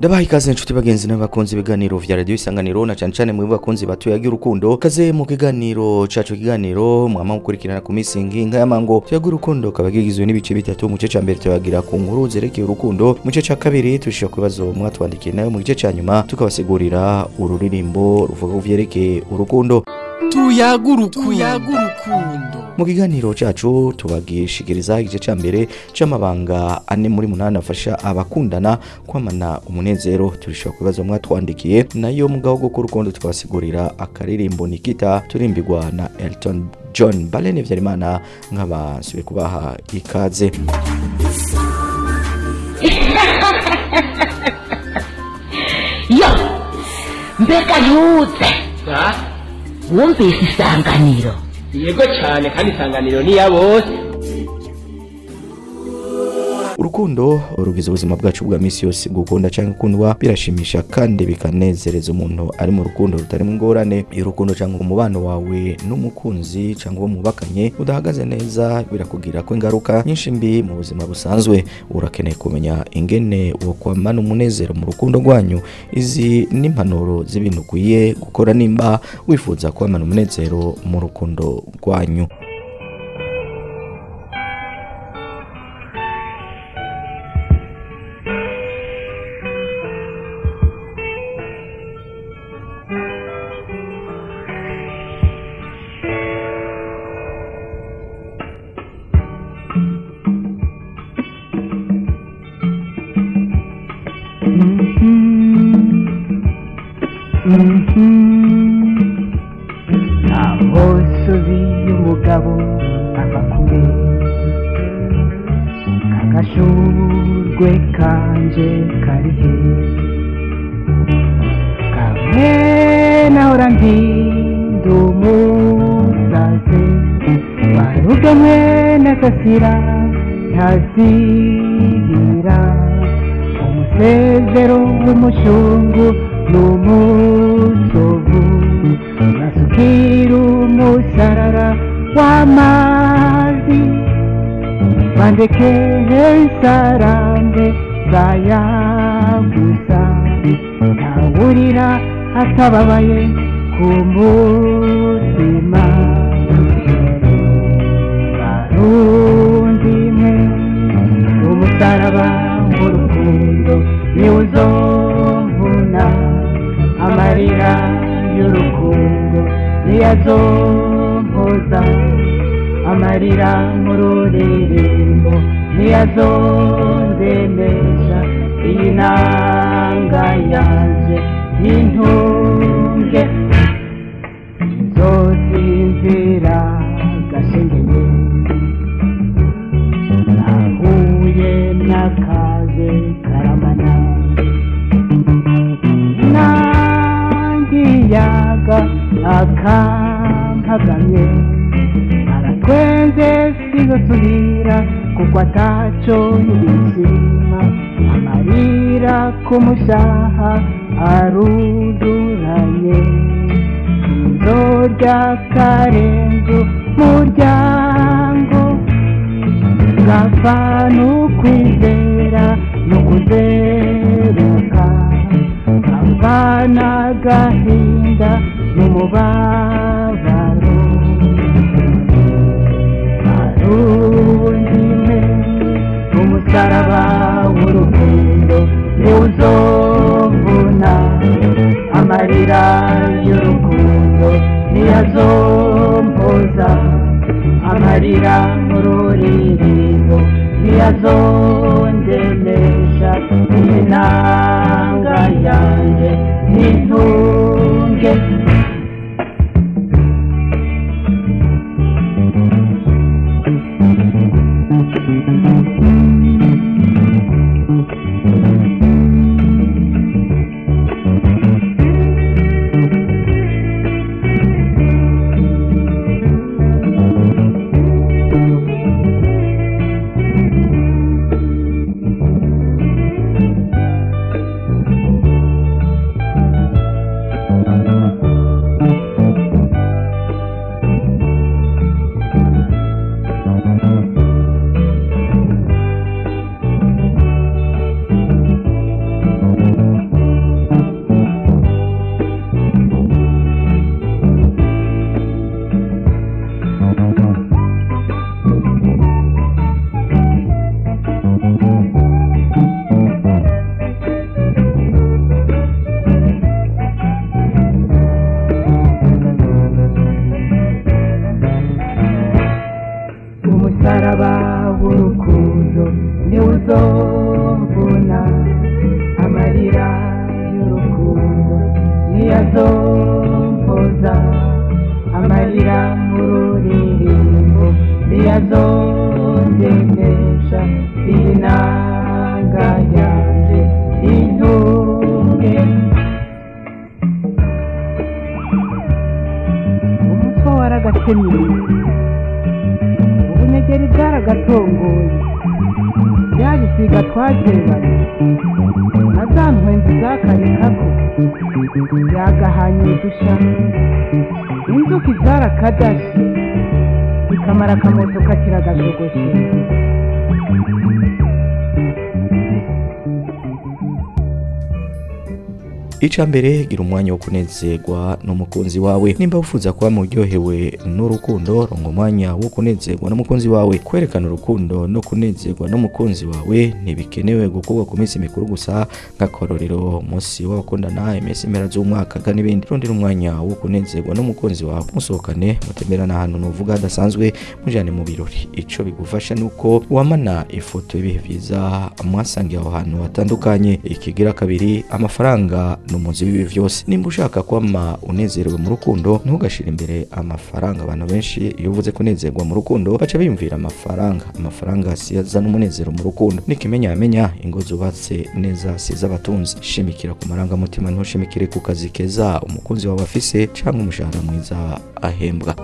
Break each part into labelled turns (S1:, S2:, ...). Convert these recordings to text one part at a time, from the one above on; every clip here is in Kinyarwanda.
S1: ndabaha ikaze inshuti bagenzi n'abakunzi ibiganiro vya radio isanganiro na cyane cyane mu bakunzi batuyaga urukundo kaze mu kiganiro cacu kiganiro mwama mukurikirana ku minsi nginga y'amango tuyaga urukundo kaba kigizwe n'ibice bitatu mu gice ca mbere tubagira ku nkuru zerekeye urukundo mu gice ca kabiri tushika ku bibazo mwatwandikiye na yo mu gice ca nyuma tukabasigurira ururirimbo ruvuga ku vyerekeye urukundo.
S2: Tuyaga urukundo
S1: mu kiganiro cacu tubagishikiriza igice ca mbere c'amabanga ane muri munani afasha abakundana kwamana umunezero. Turishobora ku bibazo mwatwandikiye. Nayo mugabo bwo k'urukundo tukabasigurira akaririmbo nikita turimbirwa na elton john. Balene vyarimana nk'abasubiye kubaha ikaze.
S3: Yo mbega ntuze wumvise isanganiro.
S4: Yego cyane kandi isanganiro ni iya bose.
S1: Urukundo rugize ubuzima bwacu bwa misi yose gukunda cyangwa gukundwa birashimisha kandi bikanezereza umuntu ari mu rukundo rutarimo ingorane iyo urukundo cyangwa umubano wawe n'umukunzi cyangwa uwo mubakanye udahagaze neza birakugira ko ingaruka nyinshi mbi mu buzima busanzwe. Urakeneye kumenya ingene wokwamana umunezero mu rukundo rwanyu. Izi ni impanuro z'ibintu ukwiye gukora nimba wifuza kwamana umunezero mu rukundo rwanyu.
S5: Umusezero w'umushungu n'umusovu nasukira umusarara w'amazi. Bandeke nsarambe zayagusa ntawurira atababaye ku mutima niyazompoza amarira mu ruririmbo niyazondemesha iyi nanga yanje y'intunge akampagamye aratwenze sizosubira kuko ataco yibishima amarira kumushaha aruduranye nzorya karenzo muryango. Gapfa n'ukwizera n'ukuzeruka gapfa n'agahinda n'umubabaro arundime umusaraba w'urukundo niwuzovuna amarira y'urukundo niyazompoza amarira mu ruririmbo niyazondemesha inanga yanjye n'intunge zakarikako yagahanye dusha inzuki zarakadashe. Zikamara akamoto kakira
S1: ica mbere gira umwanya wo kunezerwa n'umukunzi wawe. Nimba wifuza kuba muryohewe n'urukundo ronga umwanya wo kunezerwa n'umukunzi wawe. Kwerekana urukundo no kunezerwa n'umukunzi wawe ntibikenewe gukorwa ku minsi mikuru gusa nk'akarorero umunsi w'abakundana iminsi impera z'umwaka n'ibindi. Rondera umwanya wo kunezerwa n'umukunzi wawe. Musohokane mutemberana ahantu nuvuga hadasanzwe mujyane mu birori. Ico bigufasha nuko wamana ifoto y'ibihe byiza mwasangiye aho hantu hatandukanye. Ikigira kabiri amafaranga ni umuzi w'ibi byose nimba ushaka kwama unezerewe mu rukundo ntugashire imbere amafaranga. Abantu benshi iyo uvuze kunezerwa mu rukundo baca biyumvira amafaranga. Amafaranga siyazana umunezero mu rukundo. Nikimenya yamenya ingo zubatse neza si iz'abatunzi shimikira ku marangamutima ntushimikire ku kazi keza umukunzi wawe afise cyangwa umushahara mwiza ahembwa.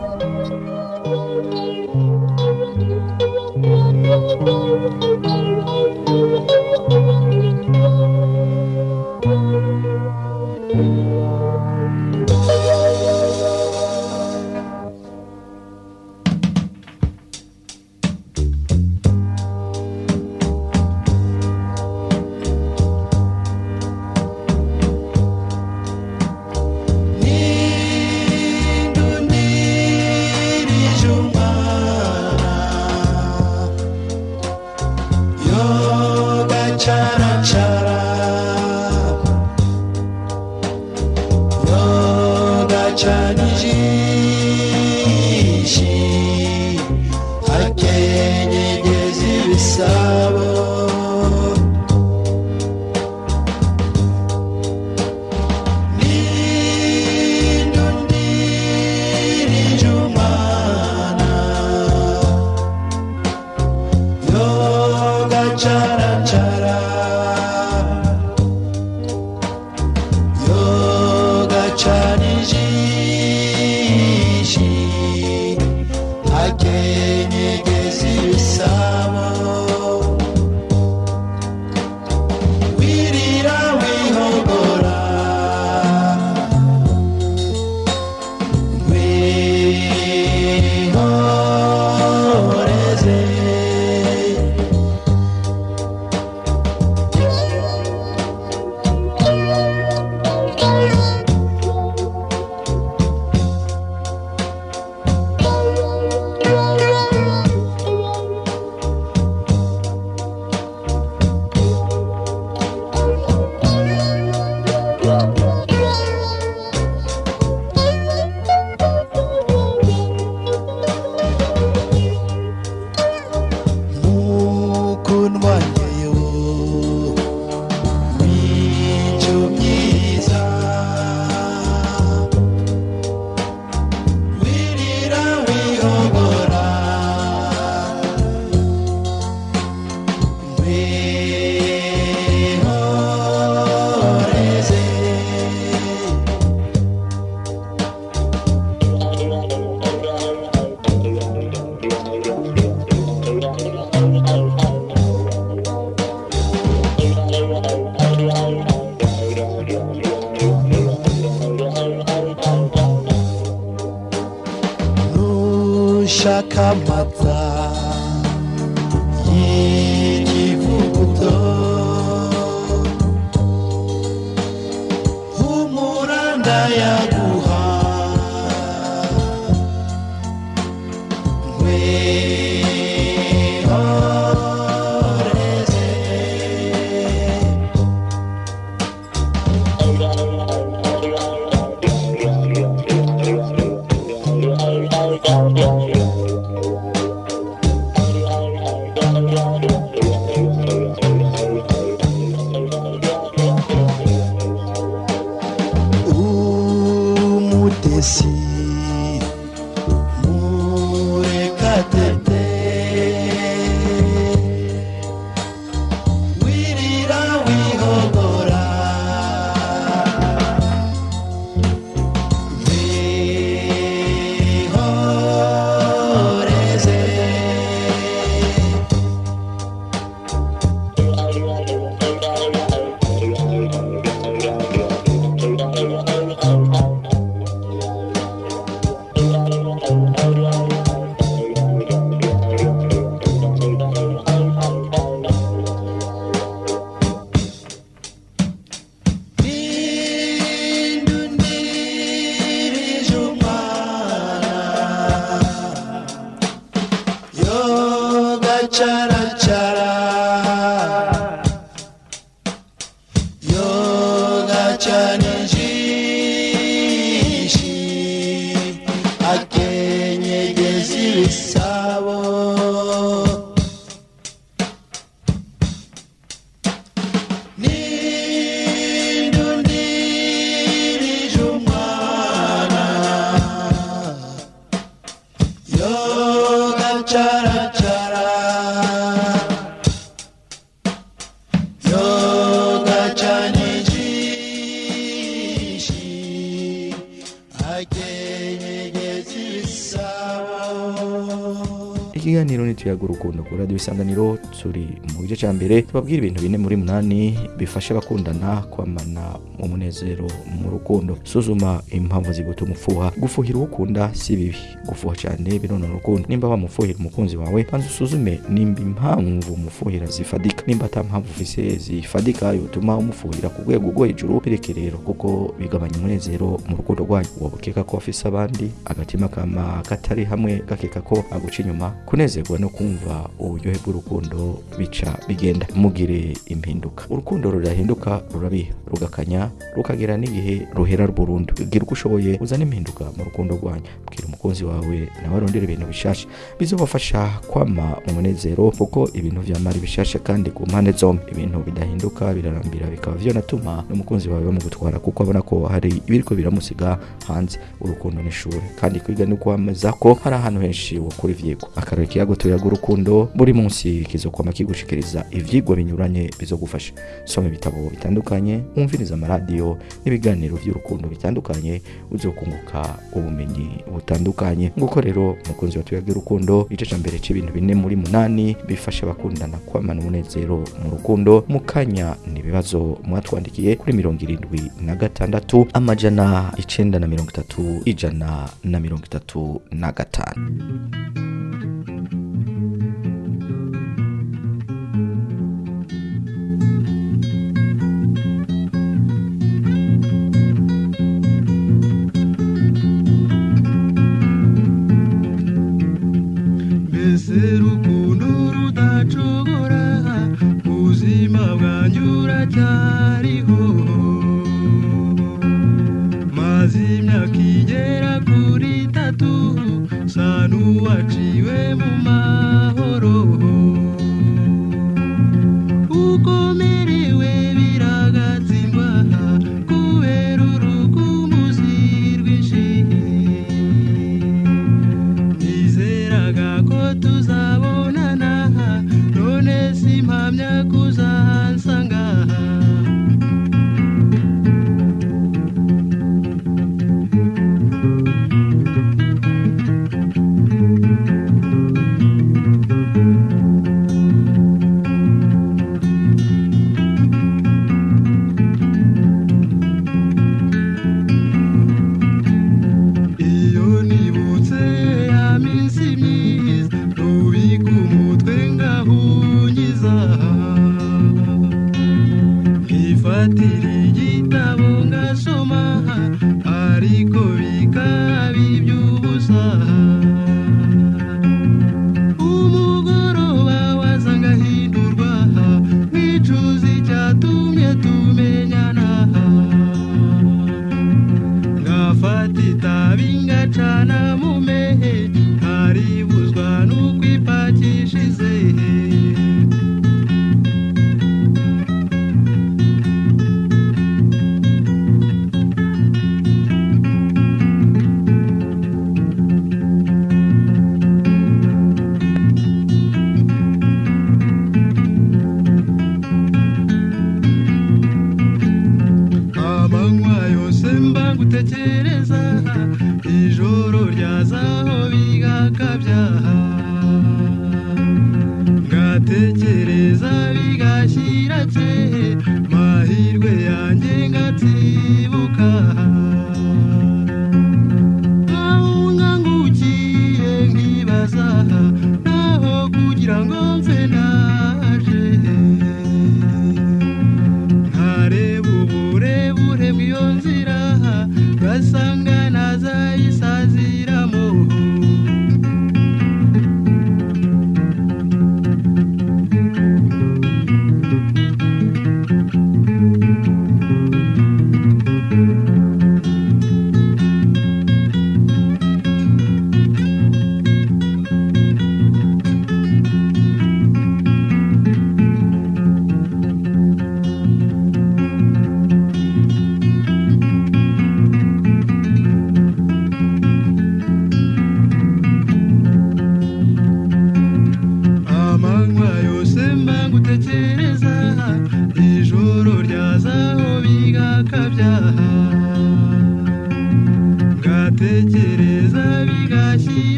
S1: Chakamata. Ntituyaga urukundo ku radiyo isanganiro turi mu gice cya mbere tubabwira ibintu bine muri munani bifasha abakundana kwamana umunezero mu rukundo. Suzuma impamvu zigutuma ufuha gufuhira uwo ukunda si bibi. Gufuha cyane bironona urukundo. Nimba wamufuhira umukunzi wawe banza usuzume nimba impamvu umufuhira zifadika. Nimba ata mpamvu ufise zifadika yotuma umufuhira ku rwego rwo hejuru. Bireke rero kuko bigabanya umunezero mu rukundo rwanyu waba ukeka ko afise abandi agatima kama katari hamwe gakeka ko aguca inyuma. Kunezerwa no kumva uburyohe bw'urukundo bica bigenda. Mugire impinduka. Urukundo rurahinduka rurabiha rugakanya rukagera n'igihe ruhera burundu gira uko ushoboye uzane impinduka mu rukundo rwanyu. Bwira umukunzi wawe nawe arondera ibintu bishasha. Bizobafasha kwama mu munezero kuko ibintu vyamara bishasha kandi ku mpande zombi. Ibintu bidahinduka birarambira bikaba vyonatuma n'umukunzi wawe bamugutwara kuko abona ko hari ibiriko biramusiga hanze. Urukundo n'ishuri kandi kwiga ni ukwameza ko hari ahantu henshi wokura ivyigwa. Akarori kiyago tuyaga urukundo buri munsi kizokwama kigushikiriza ivyigwa binyuranye bizogufasha. Soma ibitabo bitandukanye wumviriza amaradiyo n'ibiganiro by'urukundo bitandukanye uzokunguka ubumenyi butandukanye. Nguko rero umukunzi wa tuyaga urukundo igice ca mbere c'ibintu bine muri munani bifasha abakundana kwamana umunezero mu rukundo. Mu kanya n'ibibazo mwatwandikiye kuri mirongo irindwi na gatandatu amajana icenda na mirongo itatu ijana na mirongo itatu na gatanu.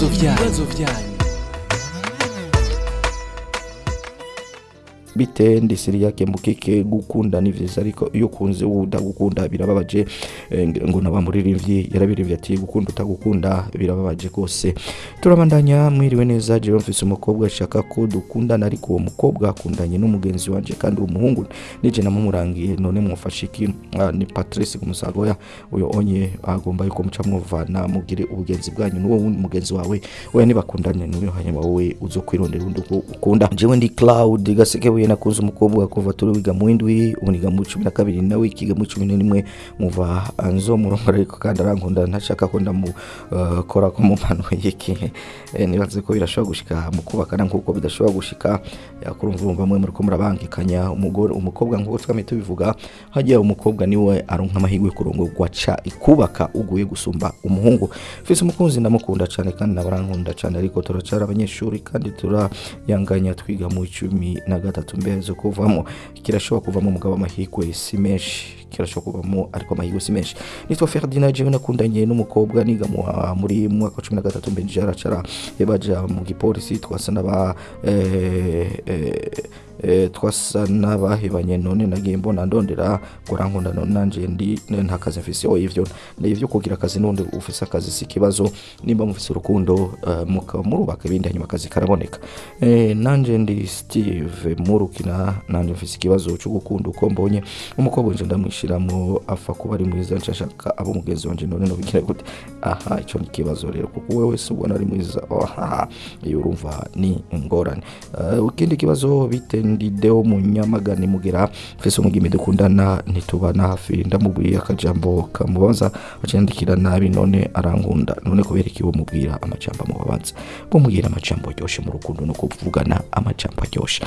S2: Gazowiary. Byanyu
S1: bite ndi siriyake mukike gukunda ni vyiza ariko iyo ukunze udagukunda birababaje. Eh, ng- ngo nabamuririmbyi yarabirimbye ati gukunda utagukunda birababaje rwose. Turabandanya mwiriwe neza mfise umukobwa ashaka ko dukundana ariko uwo mukobwa akundanye n'umugenzi wanje kandi uwo muhungu nije namumurangiye none mwafashe iki? Ah, ni patrice kumusagoya uyo onye agomba yuko muca mwuvana mugire ubugenzi bwanyu. N'uwo mugenzi wawe oya nibakundanye n'uyo hanyuma wowe uzokwirondera undi uko ukunda. Jewe ndi cloud gasekebuye nakunze umukobwa kuva turi wiga mu indwi ubu niga mu cumi na kabiri nawe ikiga mu cumi n'imwe muva anzo murongora ariko kandi arankunda ntashaka ko ndamukora ko mu mpano y'iki. Eh, nibaze ko birashobora gushika mu kubakana nk'uko bidashobora gushika. Yakurumva urumva mwe muriko murabangikanya. Umugore umukobwa nk'uko twame tubivuga hajya umukobwa ni we aronka amahirwe yo kurongorwa ca ikubaka uguye gusumba umuhungu. Fise umukunzi ndamukunda cyane kandi nabarankunda cyane ariko turacara abanyeshuri kandi turayanganya twiga mu cumi na gatatu mbere zo kuvamo kirashobora kuvamo umugabo amahirwe si menshi kirashobora kuvamo ariko amahirwe si menshi nitwa Ferdinand jewe nakundanye n'umukobwa niga mu muri mu mwaka wa cumi na gatatu mbere jaracara baja mu gipolisi twasa n'aba eh, eh, eh, twasa n'abahebanye none nagiye mbona ndondera ngo rankunda none nanje ndi nta kazi mfise oya ivyo. Ivyo kugira akazi n'undi ufise akazi si ikibazo nimba mufise urukundo mukaba murubaka ibindi hanyuma akazi karaboneka. Nanje ndi steve murukina nanje mfise ikibazo cyo gukunda uko mbonye. Umukobwa nje ndamwishiramo afa kuba ari mwiza nshashaka abo mugenzi wanje none no bigira gute? Aha ico ni ikibazo rero kuko wewe se ubona ari mwiza. Aha iyo urumva ni ingorane. Uh, ikindi kibazo bite? Ndi deo munyamagani mugira mfise umugimi dukundana ntitubana hafi ndamubwiye akajambo kamubaza acandikira nabi none arankunda none kubera iki mubwira amajambo amubabaza? Bumubwira amajambo aryoshe mu rukundo no kuvugana amajambo aryoshe.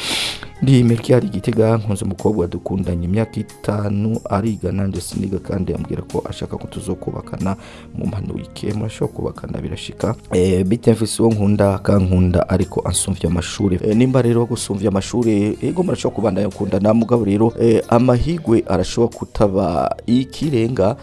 S1: Ndi Melchior Gitega nkunze umukobwa dukundanye imyaka itanu ariga nanjye siniga kandi ambwira ko ashaka ko tuzokubakana mu mpanurike murashobora kubakana birashika. E, bite mfise uwo nkunda kankunda ariko ansumvye amashuri. E, nimba rero gusumvya amashuri ego murashobora kubandanya gukundana mugabo rero. E, amahigwe arashobora kutaba ikirenga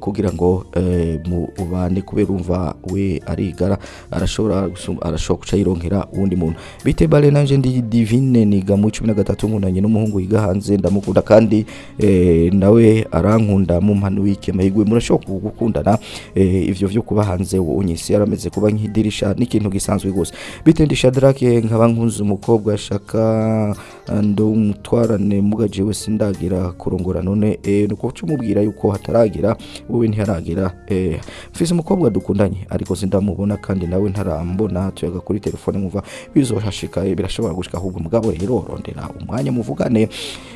S1: kugira ngo e, mu ubane kubera umva we arigara arashobora arashobora kuca yironkera uwundi muntu. Bite bale nanje ndi divine niga mu cumi na gatatu nkundanye n'umuhungu yiga hanze ndamukunda kandi eh, nawe arankunda mu mpano w'iki amahigwe murashobora gukundana eh, ivyo vyo kuba hanze unyisi yarameze kuba nk'idirisha n'ikintu gisanzwe gose bitendisha drake nkaba nkunze umukobwa ashaka ndo umutwarane mugaje we sindagira kurongora none eh, nuko cumubwira yuko hataragira wowe ntiharagira eh, mfise umukobwa dukundanye ariko sindamubona kandi nawe ntarambona tuyaga kuri telefone nkumva bizohashika eh, birashobora gushika ahubwo mugabo rero rondera umwanya muvugane.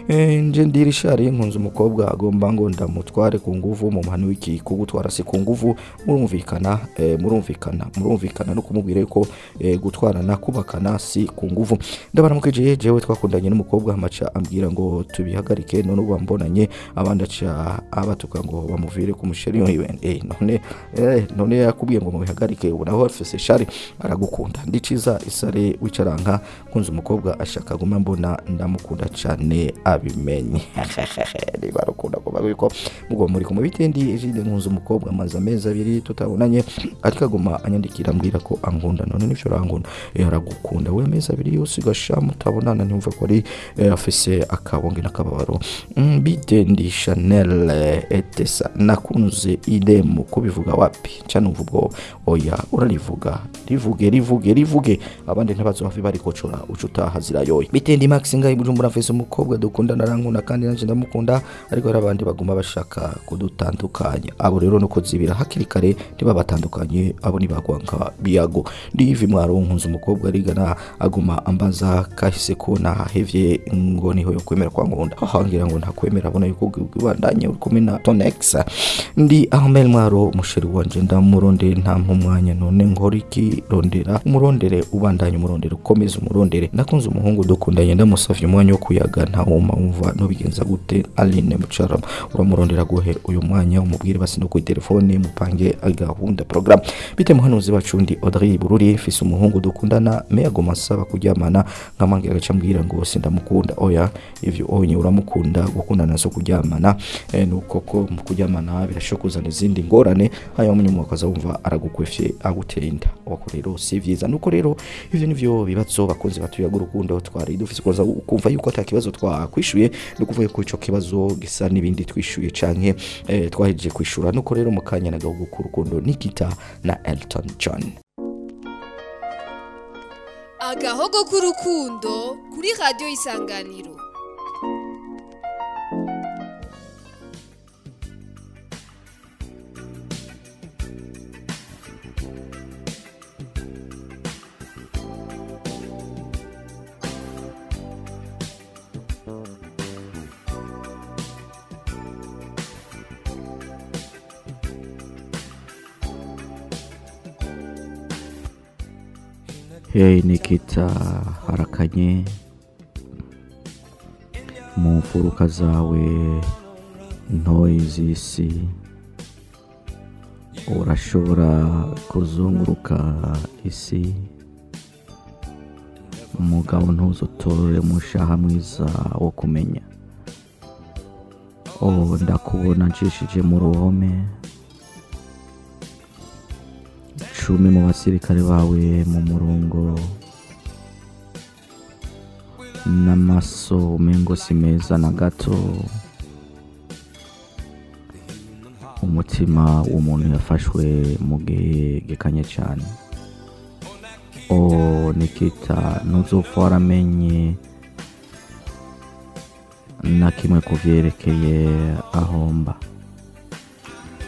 S1: Eh, nje ndirishari nkunze umukobwa agomba ngo ndamutware ku nguvu mu mpano w'iki kugutwara si ku nguvu murumvikana eh, murumvikana murumvikana no kumubwira yuko eh, gutwarana kubakana si ku nguvu. Ndabaramukije jewe twakundanye n'umukobwa amaca ambwira ngo tubihagarike none ubu mbonanye abandi aca abatuka ngo bamuvire ku musheri eh, none none yakubwiye ngo mubihagarike ubu naho afise shari aragukunda. Ndiciza isare wicaranka kunze umukobwa ashaka guma mbona ndamukunda cyane abimenye. Niba kuba yuko mugo muri kumwe bitendi ejide nkunze umukobwa amaze amezi abiri tutabonanye ariko aguma anyandikira ambwira ko ankunda. None nivyo arankunda eh, aragukunda. We amezi abiri yose ugasha mutabonana ntumva ko ari eh, afise akabonge n'akababaro. Mm, bitendi chanel eh, etesa nakunze idemu kubivuga wapi? Canumva ubwo. Oya urarivuga. Rivuge rivuge rivuge. Abandi ntibazohave barikocora uca utaha zirayoye. Bitendi max ngaho bujumbura mfise umukobwa dukundana arankunda kandi nanje ndamukunda. Ariko hari abandi baguma bashaka kudutandukanya. Abo rero nuko zibira hakiri kare ntibabatandukanye abo nibagwanka biyago. Ndivi mwaro nkunze umukobwa arigana aguma ambaza kahise ko nahevye ngo ni ho yo kwemera kwa nkunda. Ahangira ngo ntakwemera abona yuko ubandanye uri kumwe na tonex. Ndi ahmel mwaro umusheri wanje ndamurondera nta mwanya none nkora iki? Rondera. Umurondere ubandanye umurondere ukomeze umurondere. Nakunze umuhungu dukundanye ndamusavye umwanya wo kuyaga ntawuma wumva nubigenza gute. Aline mucarama uramurondera guhe uyu mwanya umubwire basi no kuri telefone mupange gahunda program. Bite muhanuzi wacu ndi Audrey Bururi fise umuhungu dukundana me agoma asaba kuryamana nkamangira gaca mbwira ngo sindamukunda. Oya ivyo onye uramukunda gukundana so kuryamana. Eh, nuko ko mu kuryamana birashobora kuzana izindi ngorane. Hanyuma umunyuma akaza wumva aragukwefye agutera inda. Wako rero si vyiza nuko rero ivyo nivyo bibazo bakunzi batuyaga urukundo twari dufise kuza kumva yuko ata kibazo twakwishuye no kuvuga ko ico kibazo gisa n'ibindi twishuye canke eh, twahejeje kwishura. Nuko rero mu kanya nagahugu k'urukundo nikita na Elton John.
S6: Agahogo k'urukundo kuri radiyo isanganiro
S1: Hey Nikita harakanye. Mu mfuruka zawe ntoyi z'isi urashobora kuzunguruka isi. Umugabo ntuzutore mushaha mwiza wo kumenya. Oh ndakubona nshishije mu ruhome. Cumi mu basirikare bawe mu murongo. N'amaso umengo si meza na gato. Umutima w'umuntu yafashwe mu gihe gikanye cyane. O nikita ntuzupfa waramenye na kimwe ku byerekeye ahomba.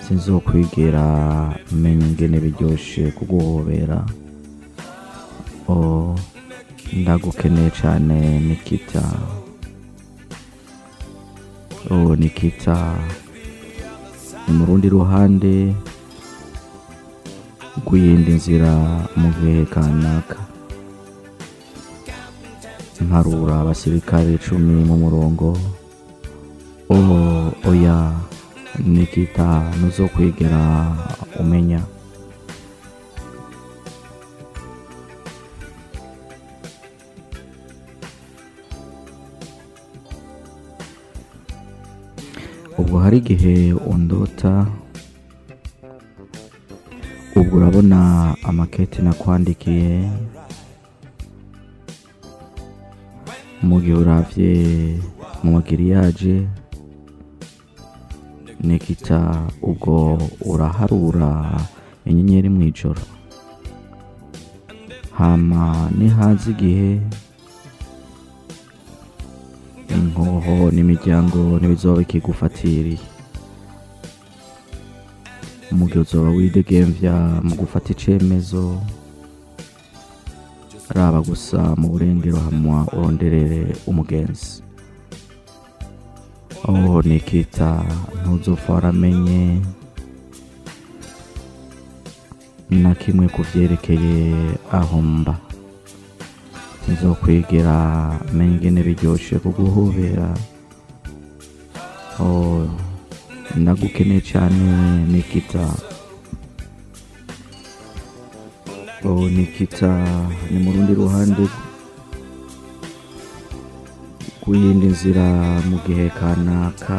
S1: Sinzokwigera menya ingene biryoshe kuguhobera. Ndagukeneye cyane nikita. O nikita. Ni mu rundi ruhande rw'iyindi nzira mu gihe kanaka mparura abasirikare icumi mu murongo. O oya. Nikita ntuzokwigera umenya ubwo hari igihe undota ubwo urabona amakete nakwandikiye mu gihe uravye mu magiriyaje nikita ubwo uraharura? Inyenyeri mu ijoro. Hama nihaza igihe. Inkoho n'imiryango ntibizoba bikigufatiriye. Mu gihe uzoba widegemvya mu gufata icemezo. Raba gusa mu burengero hamwa uronderere umugenzi. Oh nikita ntuzopfa waramenye na kimwe ku vyerekeye aho mba nzokwigera menya ingene biryoshe kuguhobera. Oh ndagukeneye cyane nikita. Oh nikita ni mu rundi ruhande rw'iyindi nzira mu gihe kanaka.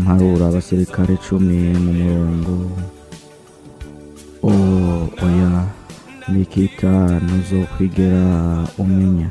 S1: Mparura abasirikare cumi mu murongo. Oh oya nikita ntuzokwigera umenya.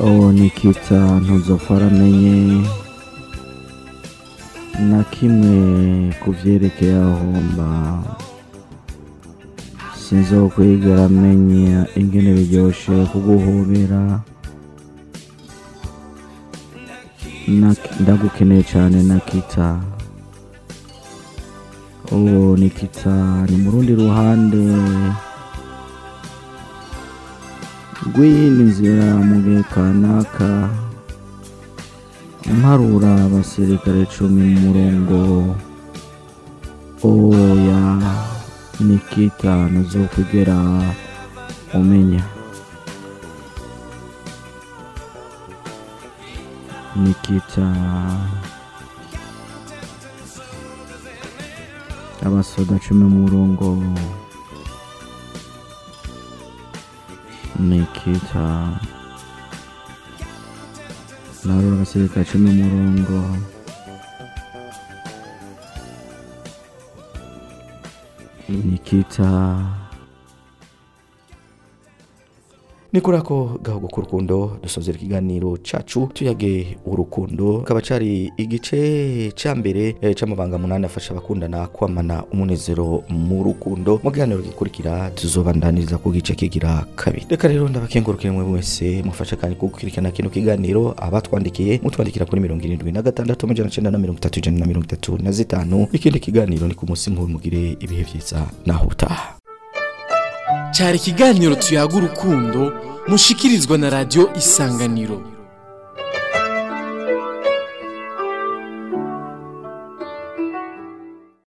S1: Oh nikita ntuzopfa waramenye na kimwe ku vyerekeye aho mba. Sinzokwigera menya ingene biryoshe kuguhobera Nak- ndagukeneye cyane nakita oh nikita ni mu rundi ruhande. Rw'iyindi nzira mu gihe kanaka mparura abasirikare cumi mu murongo. Oya nikita ntuzokugera umenya nikita abasoda cumi mu murongo. Nikita nawe abasirikare cumi mu murongo nikita
S7: ni kuri ako gahugu k'urukundo dusozera ikiganiro cacu tuyage urukundo. Kaba cari igice ca mbere eh, c'amabanga munani afasha abakundana kwamana umunezero mu rukundo. Mu kiganiro gikurikira tuzobandaniriza ku gice kigira kabiri. Reka rero ndabakengurukire mwe mwese mufasha kandi gukurikirana kino kiganiro abatwandikiye. Mutwandikira kuri mirongo irindwi na gatandatu amajana cenda na mirongo itatu ijana na mirongo itatu na zitanu. Ikindi kiganiro ni ku munsi nkuru mugire ibihe vyiza. Naho utaha.
S2: Cyari ikiganiro tuyaga urukundo mushikirizwa na radiyo isanganiro.